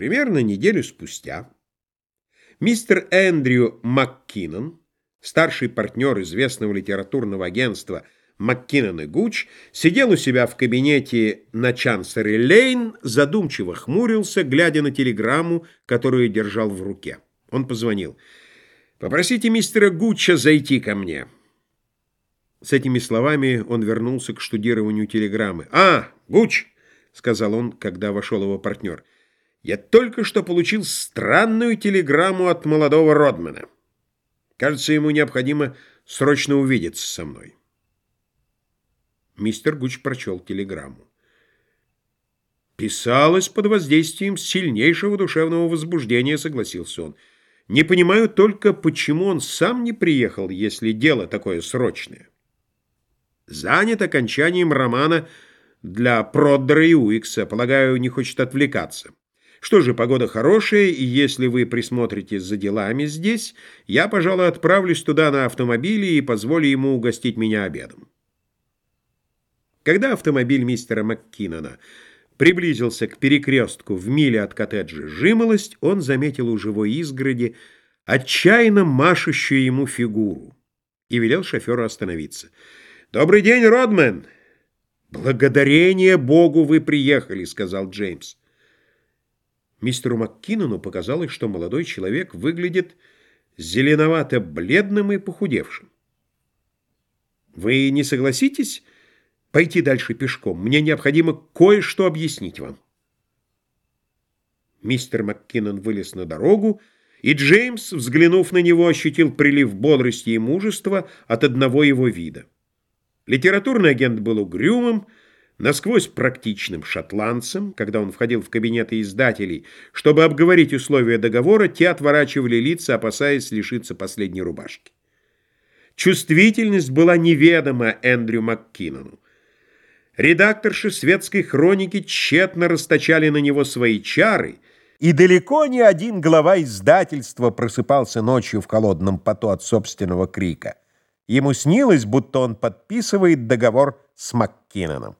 Примерно неделю спустя мистер Эндрю МакКиннон, старший партнер известного литературного агентства МакКиннон и Гуч, сидел у себя в кабинете на Чансере-Лейн, задумчиво хмурился, глядя на телеграмму, которую держал в руке. Он позвонил. «Попросите мистера Гуча зайти ко мне». С этими словами он вернулся к штудированию телеграммы. «А, Гуч!» — сказал он, когда вошел его партнер. «Я только что получил странную телеграмму от молодого Родмана. Кажется, ему необходимо срочно увидеться со мной». Мистер Гуч прочел телеграмму. «Писалось под воздействием сильнейшего душевного возбуждения», — согласился он. «Не понимаю только, почему он сам не приехал, если дело такое срочное. Занят окончанием романа для Проддера и Уикса. Полагаю, не хочет отвлекаться. Что же, погода хорошая, и если вы присмотрите за делами здесь, я, пожалуй, отправлюсь туда на автомобиле и позволю ему угостить меня обедом. Когда автомобиль мистера МакКиннона приблизился к перекрестку в миле от коттеджа «Жимолость», он заметил у живой изгороди отчаянно машущую ему фигуру и велел шоферу остановиться. «Добрый день, Родмен!» «Благодарение Богу вы приехали», — сказал Джеймс. Мистеру МакКиннону показалось, что молодой человек выглядит зеленовато-бледным и похудевшим. «Вы не согласитесь пойти дальше пешком? Мне необходимо кое-что объяснить вам». Мистер МакКиннон вылез на дорогу, и Джеймс, взглянув на него, ощутил прилив бодрости и мужества от одного его вида. Литературный агент был угрюмым, насквозь практичным шотландцем. Когда он входил в кабинеты издателей, чтобы обговорить условия договора, те отворачивали лица, опасаясь лишиться последней рубашки. Чувствительность была неведома Эндрю МакКиннону. Редакторши светской хроники тщетно расточали на него свои чары, и далеко не один глава издательства просыпался ночью в холодном поту от собственного крика. Ему снилось, будто он подписывает договор с МакКинноном.